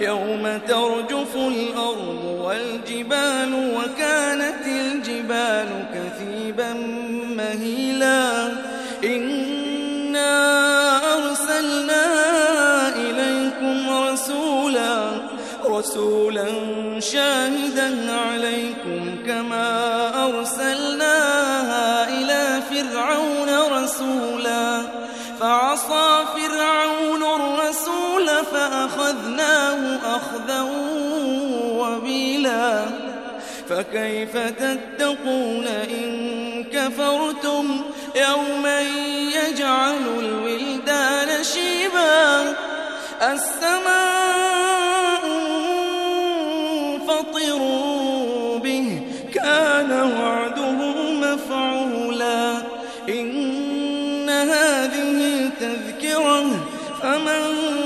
يوم ترجف الأرض والجبال وكانت الجبال كثيبا مهيلا إنا أرسلنا إليكم رسولا رسولا شاهدا عليكم كما أرسلنا فأخذناه أخذا وبيلا. فكيف تتقون إن كفرتم يوما يجعل الولدان شيبا؟ السماء فطر به كان وعده مفعولا. إن هذه تذكرة فمن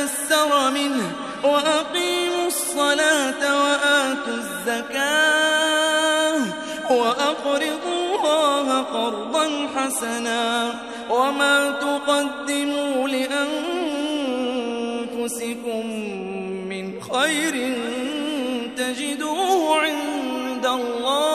منه وأقيموا الصلاة وآتوا الزكاة وأقرضوا الله قرضا حسنا وما تقدموا لأنفسكم من خير تجدوه عند الله